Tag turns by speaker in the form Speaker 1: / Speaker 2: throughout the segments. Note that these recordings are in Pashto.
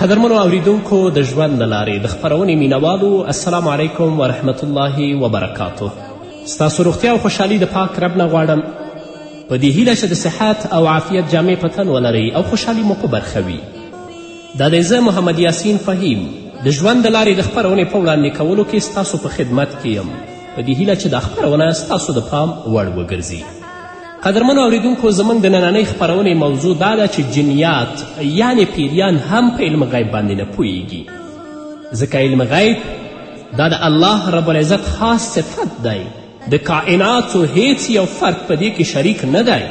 Speaker 1: قدرمنو اوریدونکو د
Speaker 2: ژوند له لارې د خپرونې مینوالو السلام علیکم ورحمت الله وبرکاته ستاسو روغتیا او خوشحالي د پاک رب نه غواړم په دې هیله چې د صحت او عافیت جامې په تن ولرئ او خوشحالي مو په برخه وي دا دی زه محمد یاسین فهیم د ژوند د لارې د خپرونې په وړاندې کولو کې ستاسو په خدمت کې یم په دې هیله چې دا خپرونه ستاسو د پام وړ وګرځي قدرمنو اوریدونکو زموږ د نننۍ خپرونې موضوع دا ده چې جنیات یعنې پیریان هم په علم غیب باندې نه پوهیږي ځکه علم غیب دا د الله رب العزت خاص صفت دی د کائناتو هیڅ یو فرد په دې کې شریک نه دی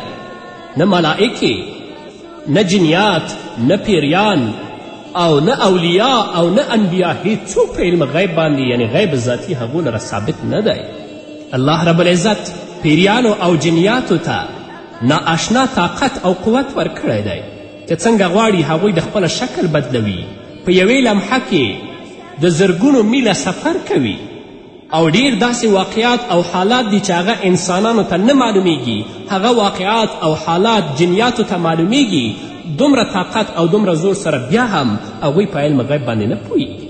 Speaker 2: نه ملائکې نه جنیات نه پیریان او نه اولیا او نه انبیا هیڅوک په علم غیب باندې یعنی غیب ذاتی هغو لره ثابت نه دی الله رب العزت پیریانو او جنیاتو ته نااشنا طاقت او قوت ورکړی دی که څنګه غواړي هغوی د خپله شکل بدلوي په یوې لمحه کې د زرګونو میله سفر کوي او ډیر داسې واقعات او حالات دي چې هغه انسانانو ته نه معلومیږي هغه واقعات او حالات جنیاتو ته معلومیږي دومره طاقت او دومره زور سره بیا هم هغوی په علم غیب باندې نه پوهیږي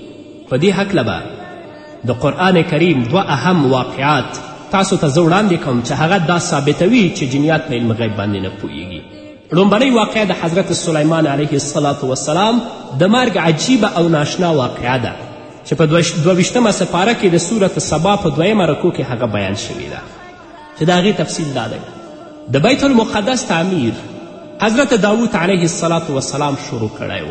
Speaker 2: په دې هکله به د قرآن کریم دوه اهم واقعات تاسو ته زه وړاندې کوم چې هغه دا ثابتوي چې جنیات په علم غیب باندې نه پوهیږي لومبنۍ واقعه د حضرت سلیمان علیه السلام وسلام د مرګ عجیبه او ناشنا واقعه ده چې په دوویشتمه سپاره کې د صورت سبا په دویمه رکو کې هغه بیان شوې ده چې د هغې تفصیل دا دی د بیت المقدس تعمیر حضرت داوود علیه السلام وسلام شروع کړی و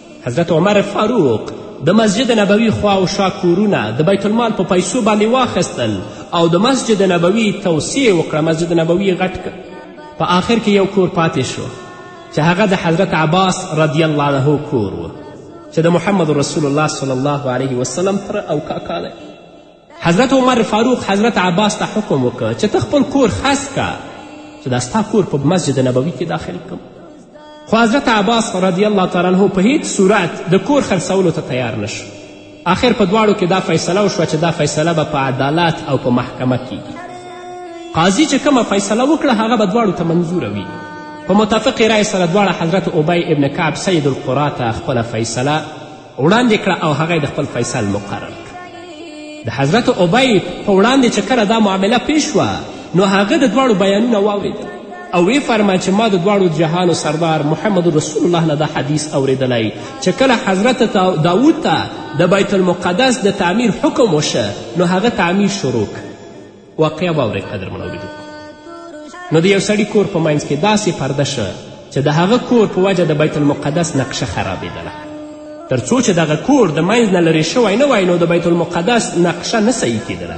Speaker 2: حضرت عمر فاروق د مسجد نبوي خوا او شا کورونه د بیت المال په پیسو باندې واخیستل او د مسجد نبوي توسیع وکړه مسجد نبوي غټ کړ په آخر کې یو کور پاتې شو چې هغه د حضرت عباس رضی الله عنه کور و چې د محمد رسول الله صلی الله علیه وسلم تر او کاکا دی حضرت عمر فاروق حضرت عباس ته حکم وکړ چې ته خپل کور خس که چې دا ستا کور په مسجد نبوي کې داخل کړم خو حضرت عباس رضی الله تعالی عنه په هیڅ صورت د کور خرڅولو ته تیار نشو آخر په دواړو کې دا فیصله وشوه چې دا فیصله به په عدالت او په محکمه کیږي قاضي چې کومه فیصله وکړه هغه به دواړو ته منظوره وي په متفق رای سره دواړه حضرت ابی ابن کعب سید القرا ته خپله فیصله وړاندې کړه او هغه د خپل فیصل مقرر کړ د حضرت عبید په وړاندې چې کله دا معامله پیش شوه نو هغه د دواړو بیانونه واوریدل او وی فرما چې ما د دواړو جهانو سردار محمد رسول الله نه دا حدیث اوریدلی چې کله حضرت داود ته د بیت المقدس د تعمیر حکم وشه نو هغه تعمیر شروع واقعا واورئ قدرمن اورېدونکو نو د یو سړي کور په منځ کې داسې پرده شه چې د هغه کور په وجه د بیت المقدس نقشه خرابېدله تر څو چې دغه کور د منځ نه لرې شوی نه وای نو د بیت المقدس نقشه نه صحیح کېدله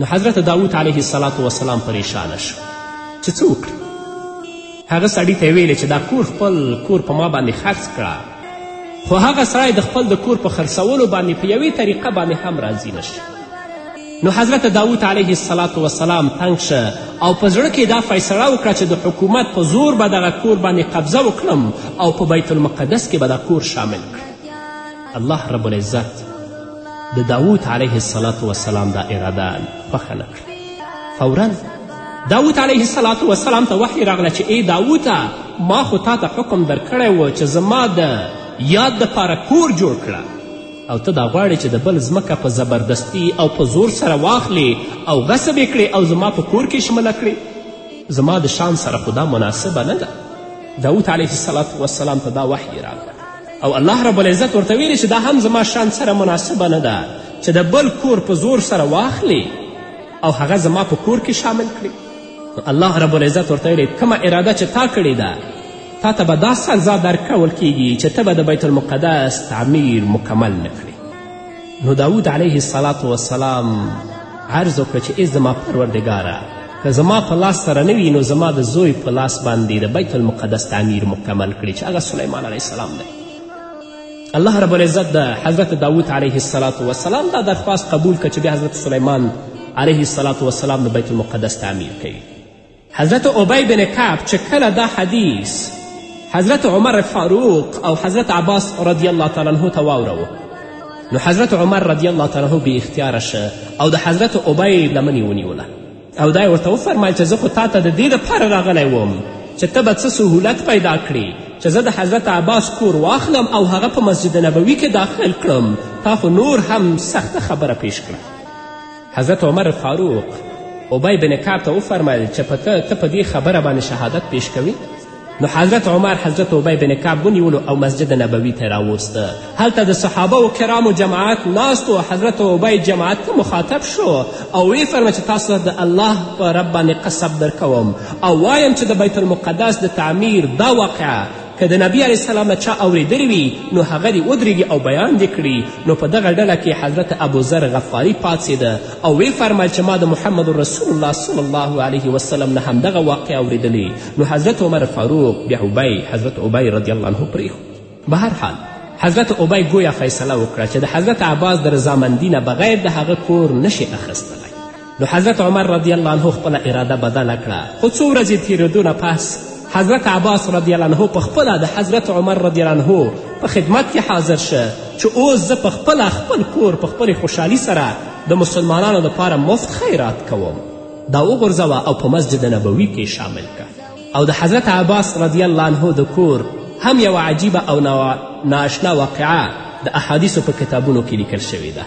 Speaker 2: نو حضرت داود علیه السلام وسلام پریشانه شو چې څه وکړي هغه سړي ته ویلې چې دا کور خپل کور په ما باندې خرڅ کړه خو هغه سړی د خپل د کور په خرڅولو باندې په یوې طریقه باندې هم راضي نشي نو حضرت داود علیه السلام وسلام تنګ شه او په زړه کې دا فیصله وکړه چې د حکومت په زور به دغه کور باندې قبضه وکړم او په بیت المقدس کې به دا کور شامل کړم الله رب العزت د داود علیه السلام وسلام دا اراده خوښه نه کړه فورا داود علیه السلام وسلام ته وحی راغله چې ای داوده ما خو تا ته حکم درکړی و چې زما د یاد دپاره کور جوړ کړه او ته دا غواړې چې د بل ځمکه په زبردستي او په زور سره واخلې او غصب یې کړې او زما په کور کې شمله کړې زما د شان سره خو دا مناسبه نه ده داود علیه السلام وسلام ته دا وحی راغله او الله رب العزت ورته ویلې چې دا هم زما شان سره مناسبه نه ده چې د بل کور په زور سره واخلې او هغه زما په کور کې شامل کړې نو الله رب العزت ورته ویلې کومه اراده چې تا کړې ده تا ته به دا سزا درکول کیږي چې ته به د بیت المقدس تعمیر مکمل نه کړې نو داود علیه السلام وسلام عرض وکړه چې ای زما پروردګاره که زما په لاس سره نه وي نو زما د زوی په لاس باندې د بیت المقدس تعمیر مکمل کړي چې هغه سلیمان علیه السلام دی الله رب العزت د حضرت داود علیه السلام وسلام دا درخواست قبول که چې بیا حضرت سلیمان علیه السلام وسلام د بیت المقدس تعمیر کوي حضرت عبی بن کعب چې کله دا حدیث حضرت عمر فاروق او حضرت عباس رضی الله تعالی عنه ته واوروه نو حضرت عمر رضی الله تعالی عنه بې اختیاره شه او د حضرت عبی لمنې ونیوله او دا یې ورته وفرمایل چې زه خو تا ته د دې دپاره راغلی وم چې ته به څه سهولت پیدا کړې چې زه د حضرت عباس کور واخلم او هغه په مسجد نبوي کې داخل کړم تا خو نور هم سخته خبره پیش کړه حضرت عمر فاروق ابی بن کعب ته وفرمیل چې په ته ته په دې خبره باندې شهادت پیش کوي نو حضرت عمر حضرت عبی بن کعب ونیولو او مسجد نبوي ته راوسته هلته د صحابه و کرامو جماعت ناست و حضرت عبی جماعت ته مخاطب شو او ویې فرمه چې تاسو د الله په رب باندې قسم درکوم او وایم چې د بیت المقدس د تعمیر دا واقعه که د نبی علیه السلام نه چا اورېدلی وي نو هغه دې ودرېږي او بیان دې کړي نو په دغه ډله کې حضرت ابوذر غفاري پاڅېده او ویې فرمیل چې ما د محمد رسول الله صلی الله علیه وسلم نه همدغه واقع اورېدلې نو حضرت عمر فاروق بیا ابی حضرت ابی رضی الله عنه پرېښود به هر حال حضرت ابی ګویا فیصله وکړه چې د حضرت عباس د رضامندي نه بغیر د هغه کور نشي اخیستلی نو حضرت عمر رضی الله عنه خپله اراده بدله کړه خو څو ورځې تېرېدو نه پس حضرت عباس رضی الله عنه په خپله د حضرت عمر رضی الله عنه په خدمت کې حاضر شه چې اوس زه په خپله خپل کور په خپلې خوشحالي سره د مسلمانانو لپاره مفت خیرات کوم دا وغورځوه او په مسجد نبوي کې شامل که او د حضرت عباس رضی الله عنه د کور هم یوه عجیبه او نااشنا واقعه د احادیثو په کتابونو کې لیکل شوې ده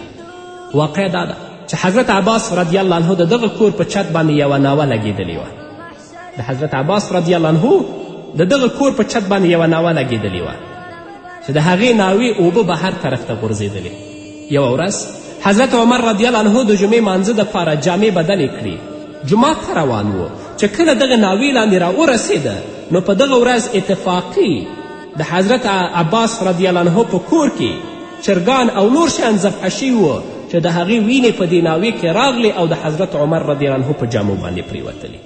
Speaker 2: واقع دا ده چې حضرت عباس رضی الله عنه د دغه کور په چت باندې یوه ناوه لګېدلې وه د حضرت عباس رضی الله عنه د دغه کور په چت باندې یوه ناوه لګېدلې وه چې د هغې ناوې اوبه بهر طرف ته غورځېدلې یوه ورځ حضرت عمر رضی الله عنه د جمعې مانځه دپاره جامې بدلې کړې جومات ته روان و چې کله دغه ناوې لاندې را ورسېده نو په دغه ورځ اتفاقي د حضرت عباس رضی الله عنه په کور کې چرګان او نور شیان ذبحه شوي وو چې د هغې وینې په دې ناوې کې راغلې او د حضرت عمر رضی الله عنه په جامو باندې پریوتلې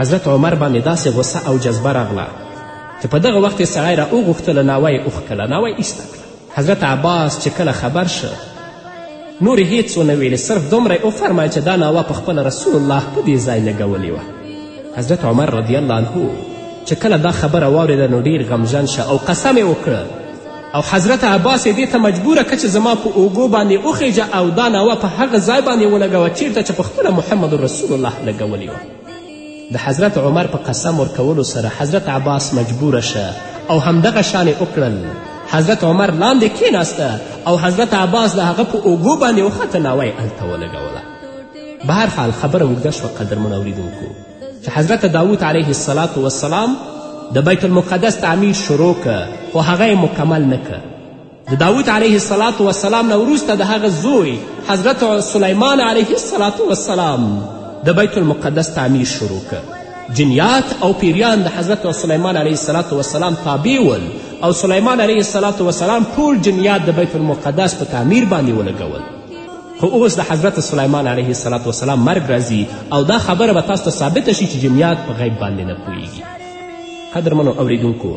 Speaker 2: حضرت عمر باندې داسې غصه او جذبه راغله چې په دغه وخت یې سړی را وغوښتله ناوه یې وښکله ناوه یې ایسته کړه حضرت عباس چې کله خبر شه نور یې هیڅ ونه ویلې صرف دومره یې وفرمایه چې دا ناوه په خپله رسول الله په دې ځای لګولې وه حضرت عمر رضی الله عنه چې کله دا خبره واورېده نو ډیر غمژن شه او قسم یې وکړه او حضرت عباس یې دې ته مجبوره که چې زما په اوږو باندې وخیژه او دا ناوه په هغه ځای باندې ولګوه چیرته چې په خپله محمد رسول الله لګولې وه د حضرت عمر په قسم ورکولو سره حضرت عباس مجبوره شه او همدغه شان یې وکړل حضرت عمر لاندې کیناسته او حضرت عباس د هغه په اوږو باندې وخته ناوه یې هلته ولګوله به هر حال خبره اوږده شوه قدرمن اوریدونکو چې حضرت داود علیه السلام وسلام د بیت المقدس تعمیر شروع که خو هغه یې مکمل نه که د داود علیه السلام وسلام نه وروسته د هغه زوی حضرت سلیمان علیه السلام وسلام د بیت المقدس تعمیر شروع که جنیات او پیریان د حضرت سلیمان علیه السلام وسلام تابع ول او سلیمان علیه السلام وسلام ټول جنیات د بیت المقدس په تعمیر باندې ولګول خو اوس د حضرت سلیمان علیه السلام وسلام مرګ راځي او دا خبره به تاسو ته ثابته شي چې جنیات په غیب باندې نه پوهیږي قدرمنو اوریدونکو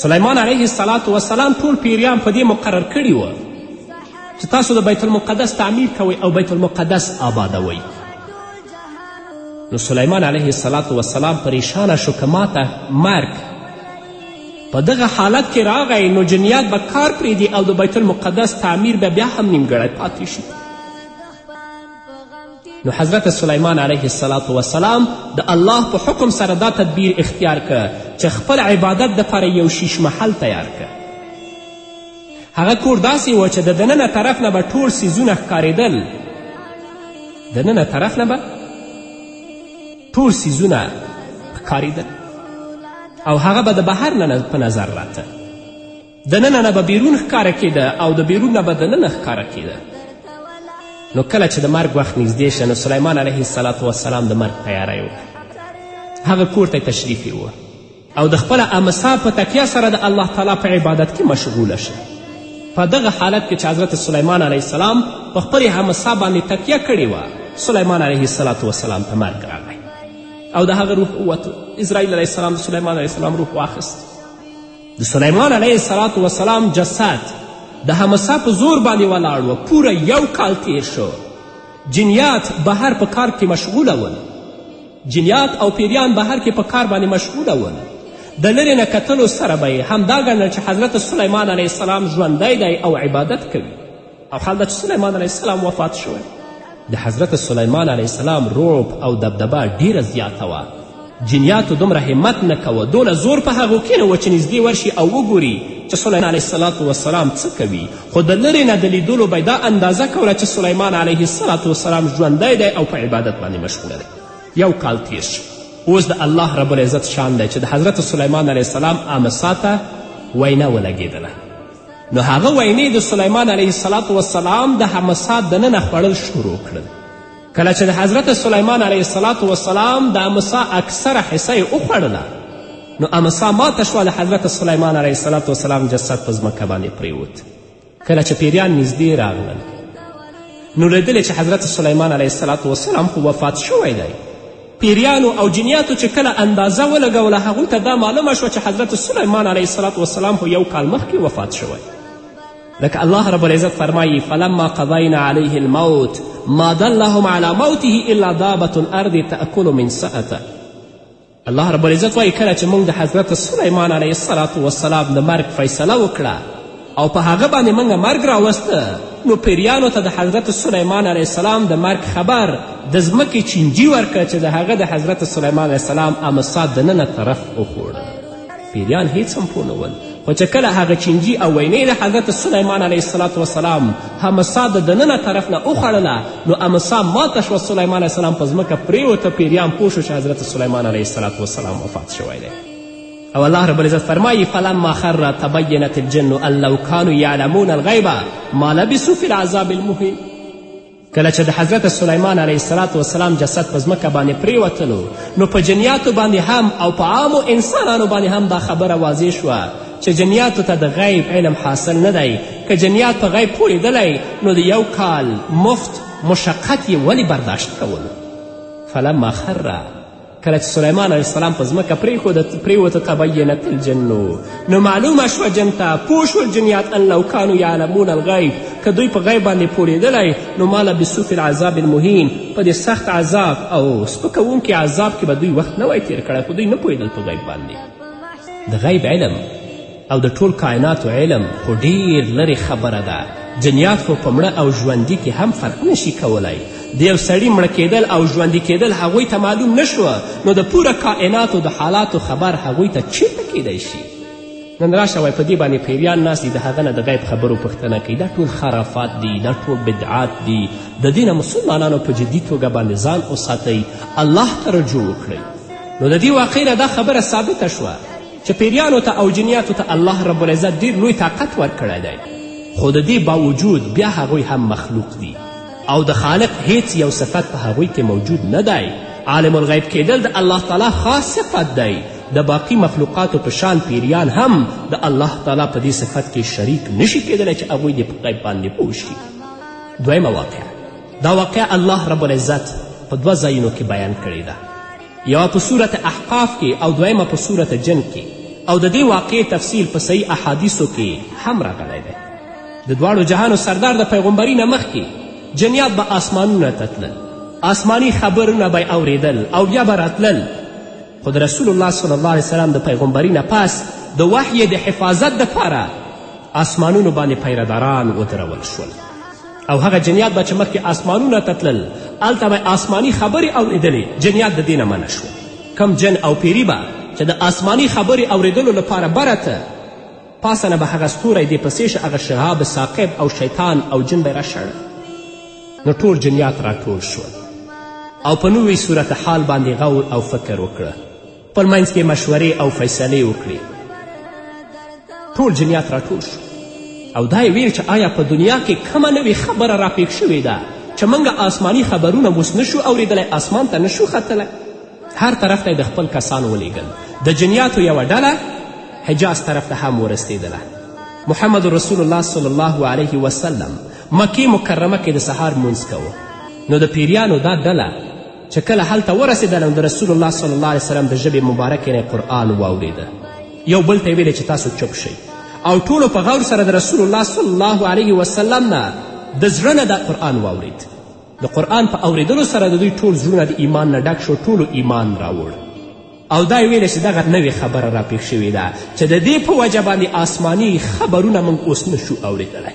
Speaker 2: سلیمان علیه السلام وسلام ټول پیریان په دې مقرر کړي وه چې تاسو د بیت المقدس تعمیر کوئ او بیت المقدس آبادوئ نو سلیمان علیه السلام وسلام پریشانه شو که ماته مرګ په دغه حالت کې راغی نو جنیات به کار پرېږدي او د بیت المقدس تعمیر به بیا هم نیمګړی پاتې شي نو حضرت سلیمان علیه السلام وسلام د الله په حکم سره دا تدبیر اختیار که چې خپل عبادت دپاره یو شیش محل تیار که هغه کور داسې و چې د دننه طرف نه به ټول څیزونه ښکارېدل د ننه طرف نه به ټول څیزونه ښکارېدل او هغه به د بهر نه په نظر راته د ننه نه به بیرون ښکاره کېده او د بیرون نه به دننه ښکاره کېده نو کله چې د مرګ وخت نږدې شه نو سلیمان علیه السلام وسلام د مرګ تیاری وکړ هغه کور ته تشریف یوه او د خپل امسا په تکیه سره د الله تعالی په عبادت کې مشغوله شه په دغه حالت کې چې حضرت سلیمان علیه السلام په خپلې همسا باندې تکیه کړې وه سلیمان علیه السلام وسلام ته مرګ راغی او د هغه روح ووتو اسرائیل علیه السلام د سلیمان علیه السلام روح واخیست د سلیمان علیه السلام وسلام جسد د همسا په زور باندې ولاړ و پوره یو کال تیر شو جنیات بهر په کار کې مشغوله ول جنیات او پیریان بهر کې په کار باندې مشغوله ول د لرې نه کتلو سره به یې همدا ګڼل چې حضرت سلیمان علیه السلام ژوندی دی او عبادت کوي او حال دا چې سلیمان علیه السلام وفات شو د حضرت سلیمان علیه السلام روب او دبدبه ډیره زیاته وه جنیاتو دومره همت نه کوه دونه زور په هغو کې نه و چې نږدې ورشي او وګوري چې سلیمان علیه السلام وسلام څه کوي خو د لرې نه د لیدلو به دا اندازه کوله چې سلیمان علیه السلام وسلام ژوندی دی او په عبادت باندې مشغوله دی یو کال تیر شو اوس د الله رب العزت شان دی چې د حضرت سلیمان علیه السلام امسا ته وینا ولګېدله نو هغه وینې د سلیمان علیه السلام وسلام د حمسا دننه خوړل شروع کړل کله چې د حضرت سلیمان علیه السلام وسلام د امسا اکثره حصه یې وخوړله نو امسا ماته شوه د حضرت سلیمان علیه السلام وسلام جسد په ځمکه باندې پریوت کله چې پیریان نږدې راغلل نو لیدلې چې حضرت سلیمان علیه السلام وسلام خو وفات شوی دی پیریانو او جنیاتو چې کله اندازه ولګوله هغوی ته دا معلومه شوه چې حضرت سلیمان علیه السلام وسلام خو یو کال مخکې وفات شوی لکه الله رب العزت فرمایی فلما قضینا علیه الموت ما دلهم علی موته الا دابت الارض تأکل من سأته الله رب العزت وایي کله چې موږ د حضرت سلیمان علیه السلام د مرګ فیصله وکړه او په هغه باندې موږ مرګ راوسته نو پیریانو ته د حضرت سلیمان علیه السلام د مرګ خبر د ځمکې چینجي ورکړه چې د هغه د حضرت سلیمان علیه السلام امسات دننه طرف وخوړه پیریان هیڅ هم پوه نه ول خو چې کله هغه چینجي او وینې د حضرت سلیمان علیه السلام وسلام همسا د دننه طرف نه وخوړله نو امسا ماته شوه سلیمان علیه السلام په ځمکه پرېوته پیریان پوه شو چې حضرت سلیمان علیه السلام وفات شوی دی او الله رب العزت فرمایی فلما خر تبینت الجن ان لو کانو یعلمون الغیب ما لبسو فی العذاب المهین کله چې د حضرت سلیمان علیه السلام وسلام جسد په ځمکه باندې پریوتلو نو په جنیاتو باندې هم او په عامو انسانانو باندې هم دا خبره واضح شوه چې جنیاتو ته د غیب علم حاصل نه دی که جنیات په غیب پوهېدلی نو د یو کال مفت مشقت یې ولې برداشت کولو فلما خره کله چې سلیمان علیه السلام په ځمکه پرېوته تبینت الجنو نو معلومه شوه جن ته پوه شول جنیات ان لو کانو یعلمون الغیب که دوی په غیب باندې پوهېدلی نو ما لبسو فی العذاب المهین په دې سخت عذاب او سپکوونکي عذاب کې به دوی وخت نه وای تېر کړی خو دوی نه پوهېدل په غیب باندې د غیب علم او د ټول کائناتو علم خو ډیر لرې خبره ده جنیات خو په مړه او ژوندي کې هم فرق نشي کولای د یو سړي مړه کېدل او ژوندي کېدل هغوی ته معلوم نه شوه نو د پوره کائناتو د حالاتو خبر هغوی ته چیرته کیدای شي نن راشه وای په دې باندې پیریان ناست دي د هغه نه د غیب خبرو پوښتنه کوي دا ټول خرافات دي دا ټول بدعات دي د دې نه مسلمانانو په جدي توګه باندې ځان وساتئ الله ته رجوع وکړئ نو د دې واقع نه دا خبره ثابته شوه چې پیریانو ته او جنیاتو ته الله رب العزت ډیر لوی طاقت ورکړی دی خو د دې باوجود بیا هغوی هم مخلوق دي او د خالق هیڅ یو صفت په هغوی کې موجود نه دی عالم الغیب کیدل د الله تعالی خاص صفت دی د باقی مخلوقاتو په شان پیریان هم د الله تعالی په دې صفت کې شریک نشي کیدلی چې هغوی دې په غیب باندې پوه شي دویمه واقعه دا واقعه الله رب العزت په دوه ځایونو کې بیان کړې ده یوه په صورت احقاف کې او دویمه په صورت جن کې او د دې واقعې تفصیل په صحیح احادیثو کې هم راغلی دی د دواړو جهانو سردار د پیغمبري نه مخکې جنیات به آسمانونه ته تلل آسماني خبرونه به یې اورېدل او بیا به راتلل خو د رسول الله صلی الله علیه وسلم د پیغمبري نه پس د وحیې د حفاظت دپاره آسمانونو باندې پیرداران ودرول شول او هغه جنیات به چې مخکې آسمانونه ته تلل هلته به آسماني خبرې اورېدلې جنیات د دې نه منع شو کم جن او پیری به چې د آسماني خبرې اورېدلو لپاره بره ته پاسه نه به هغه ستوری دې پسې شه هغه شهاب ثاقب او شیطان او جن به راشړه نو ټول جنیات راټول شول او په نوي صورت حال باندې غور او فکر وکړه خپل منځ کې مشورې او فیصلې وکړي ټول جنیات راټول شو او دا یې ویل چې آیا په دنیا کې کومه نوې خبره راپېښ شوې ده چې موږ آسماني خبرونه اوس نشو اورېدلی آسمان ته نشو ختلی هر طرف ته د خپل کسان ولیږل د جنیاتو یوه ډله حجاز طرف ته هم ورسېدله محمد رسول الله صلی الله علیه وسلم مکې مکرمه کې د سهار مونځ کوه نو د پیریانو دا ډله چې کله هلته ورسېده نو د رسول الله صلی الله علیه وسلم د ژبې مبارکې نه قرآن واورېده یو بل ته یې ویلې چې تاسو چپ شئ او ټولو په غور سره د رسول الله صلی الله علیه وسلم نه د زړه نه دا قرآن واورید د قرآن په اوریدلو سره د دوی ټول زړونه د ایمان نه ډک شو ټولو ایمان راوړ او دا یې ویلی چې دغه نوې خبره راپېښ شوې ده چې د دې په وجه باندې آسماني خبرونه موږ اوس نشو اوریدلی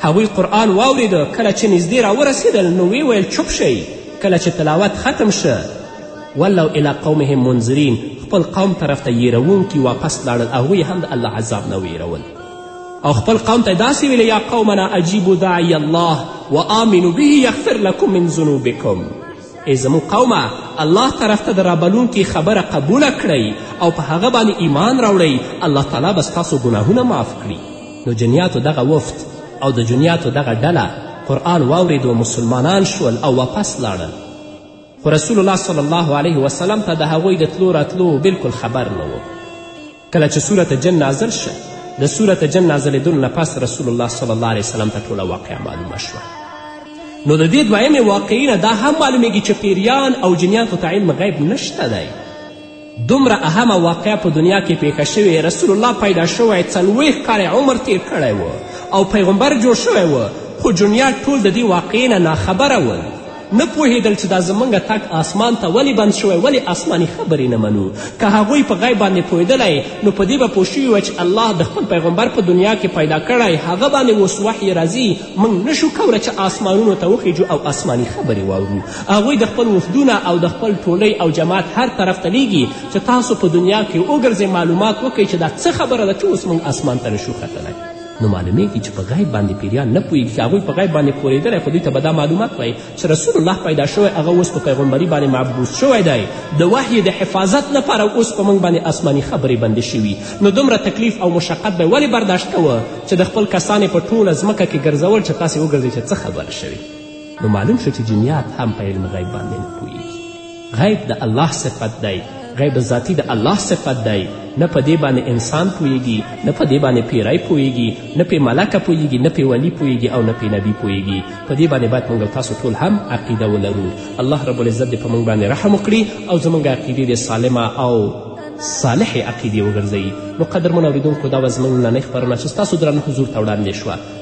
Speaker 2: هغوی قرآن واوریده کله چې نږدې راورسېدل نو ویې ویل چوپ شئ کله چې تلاوت ختم شه ولو الی قومهم منذرین خپل قوم طرف ته یېروونکي واپس لاړل هغوی هم د الله عذاب نه ویرول او خپل قوم ته داسې ویل یا قومنا عجیبو داعی الله و آمنو به یغفر لکم من ذنوبکم ای زموږ قومه الله طرف ته د رابلونکي خبره قبوله کړئ او په هغه باندې ایمان راوړئ الله تعالی به ستاسو ګناهونه معاف کړي نو جنیاتو دغه وفد او د جنیاتو دغه ډله قرآن واوریدو مسلمانان شول او واپس لاړل خو رسول الله صلی الله علیه وسلم ته د هغوی د تلو راتلو بلکل خبر نه و کله چې صورت جن نازل شه د صورت جن نازلېدلو نه پس رسول الله صلی الله علیه وسلم ته ټوله واقعه معلومه شوه نو د دې دویمې واقعي نه دا هم معلومیږي چې پیریان او جنیاتو ته علم غیب نشته دی دومره اهمه واقعه په دنیا کې پیښه شوې رسول الله پیدا شوی څلوېښت کاله عمر تیر کړی و او پیغمبر جوړ شوی و خو جنیا ټول د دې واقعې نه ناخبره ول نه پوهېدل چې دا زموږ تګ آسمان ته ولې بند شوی ولې آسماني خبرې نه منو که هغوی په غیب باندې پوهېدلی نو په دې به پوه شوي وه چې الله د خپل پیغمبر په دنیا کې پیدا کړی هغه باندې اوس وحی راځي موږ نشو کولی چې آسمانونو ته وخیجو او آسماني خبرې واورو هغوی د خپل وفدونه او د خپل ټولۍ او جماعت هر طرف ته لیږي چې تاسو په دنیا کې وګرځئ معلومات وکړئ چې دا څه خبره ده چې اوس موږ اسمان ته نشو ختلی نو معلومیږي چې په غیب باندې پیریان نه پوهېږي هغوی په غیب باندې پوهېدلی خو دوی ته به دا معلومات وایي چې رسول الله پیدا شوی هغه اوس په پیغمبري باندې مبعوث شوی دی د وحیې د حفاظت لپاره اوس په موږ باندې آسماني خبرې بندې شوي نو دومره تکلیف او مشقت به ولې برداشت کوه چې د خپل کسان په ټوله ځمکه کې ګرځول چې تاسې وګرځئ چې څه خبره شوې نو معلوم شو چې جنیات هم په علم غیب باندې نه پوهېږي غیب د الله صفت دی غیب ذاتی د الله صفت دی نه په دې باندې انسان پوهېږي نه په دې باندې پیری پوهېږي نه پې ملکه پوهېږي نه پې ولی پوهېږي او نه پې نبی پوهېږي په دې باندې باید موږ تاسو ټول هم عقیده ولرو الله رب العزت دې په موږ باندې رحم وکړي او زموږ عقیدې دې سالمه او
Speaker 3: صالحې عقیدې وګرځوي نو قدرمن اورېدونکو دا وه زموږ ننۍ خپرونه چې ستاسو درانه حضور ته وړاندې شوه